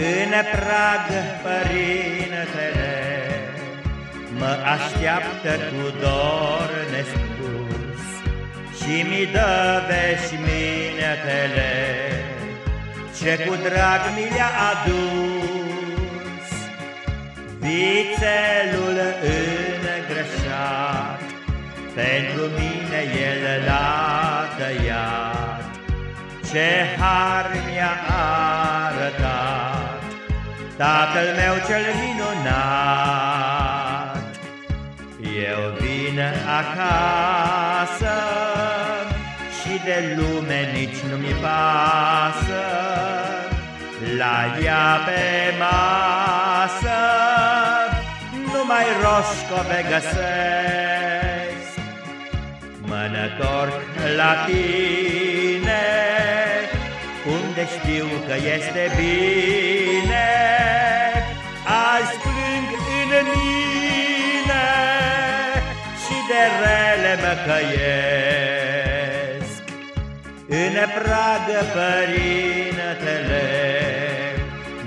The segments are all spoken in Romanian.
În prag, părintele, Mă așteaptă cu dor nespus Și mi dă veșminetele Ce cu drag mi le-a adus Vițelul îngrășat Pentru mine el l-a tăiat. Ce har mi-a arătat Tatăl meu cel minunat Eu vin acasă Și de lume nici nu mi pasă. La ea pe masă Numai roșcove găsesc. Mă întorc la tine Unde știu că este bine. Azi plâng în mine Și de rele mă căiesc. În pragă părintele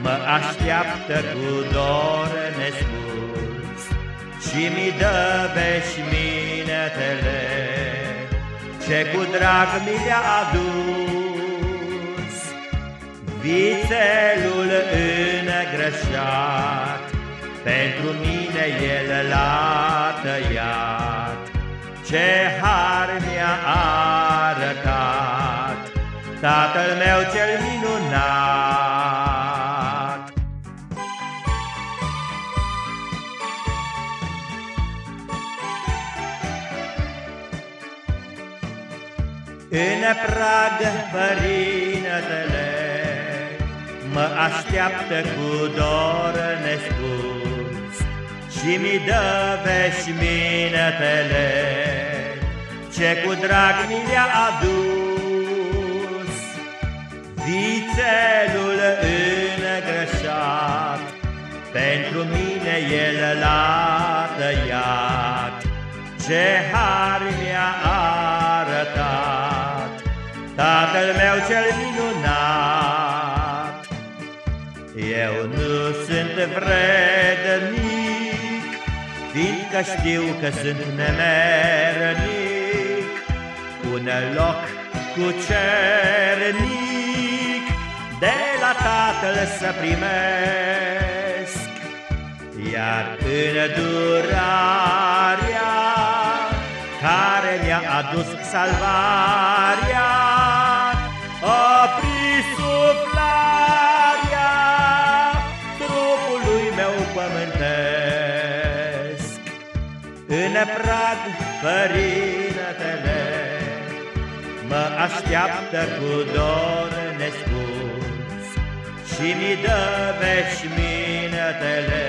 Mă așteaptă cu dor nespus. Și mi dă veșminetele Ce cu drag mi le-a adus Vițelul îngrășat Pentru mine el l-a tăiat. Ce har mi-a arătat Tatăl meu cel minunat. În prag, părintele, Mă așteaptă cu dor nespus Și mi dă veșminetele Ce cu drag mi le-a adus Vițelul îngrășat Pentru mine el l-a tăiat. Ce har mi-a arătat Tatăl meu cel minunat sunt vrednic Fiindcă știu că sunt nemernic Un loc cu cernic De la Tatăl să primesc. Iar în durarea Care mi-a adus salvarea În prag, părintele Mă așteaptă cu dor nespus Și mi dă veșminetele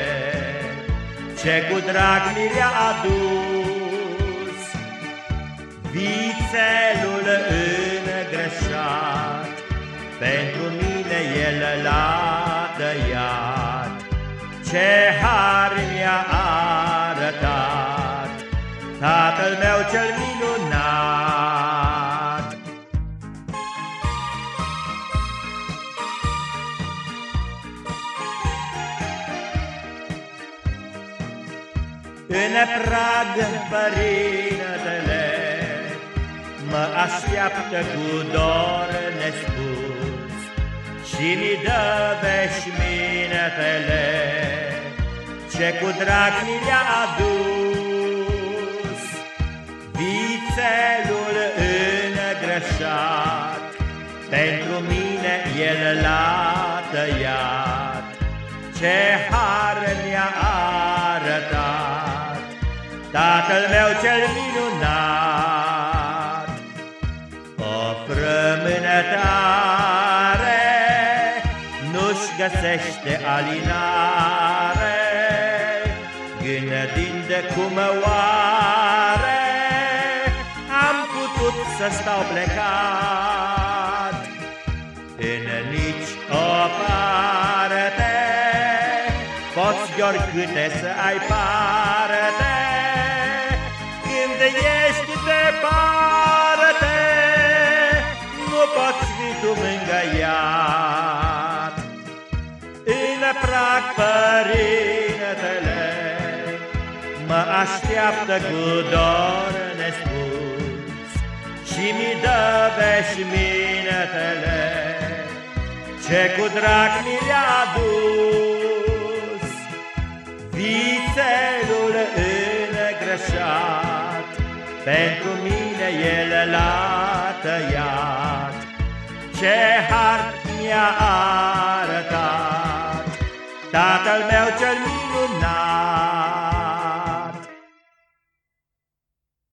Ce cu drag mi le-a adus. Vițelul îngrășat Pentru mine el l-a tăiat. Ce În prag, părintele Mă așteaptă cu dor nespus. Și mi dă veșminetele Ce cu drag mi le-a adus. Vițelul îngrășat Pentru mine el l-a tăiat. Ce har Tatăl meu cel minunat O frămânătare Nu-și găsește alinare. Gândind cum oare Am putut să stau plecat. În nici o parte Poți de oricâte să ai parte Mă așteaptă cu dor nespus Și mi dă veșmintele Ce cu drag mi le-a adus. Vițelul îngrășat Pentru mine el l-a tăiat. Ce har mi-a arătat Tatăl meu cel